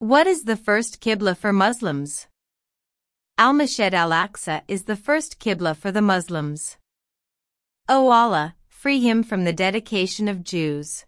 What is the first Qibla for Muslims? Al-Masjid al-Aqsa is the first Qibla for the Muslims. O Allah, free him from the dedication of Jews.